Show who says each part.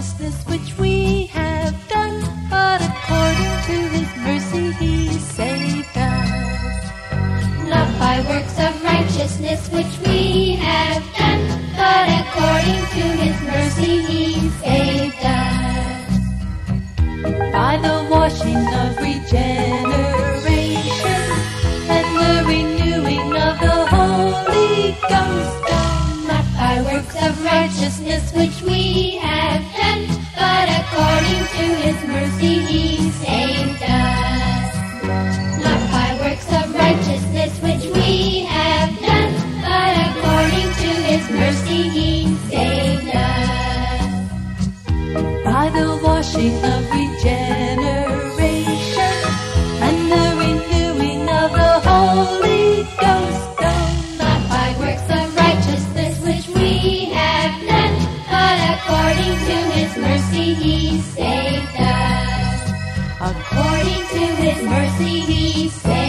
Speaker 1: righteousness which we have done, but according to his mercy he saved us. Not by works of righteousness which we have done, but according to his mercy he saved us. By the washing of regeneration and the renewing of the Holy Ghost, not by works of righteousness which we mercy he saved us.
Speaker 2: By the washing of regeneration and the renewing of the Holy Ghost,
Speaker 1: not by works of righteousness which we have done, but according to his mercy he saved us. According to his mercy he saved us.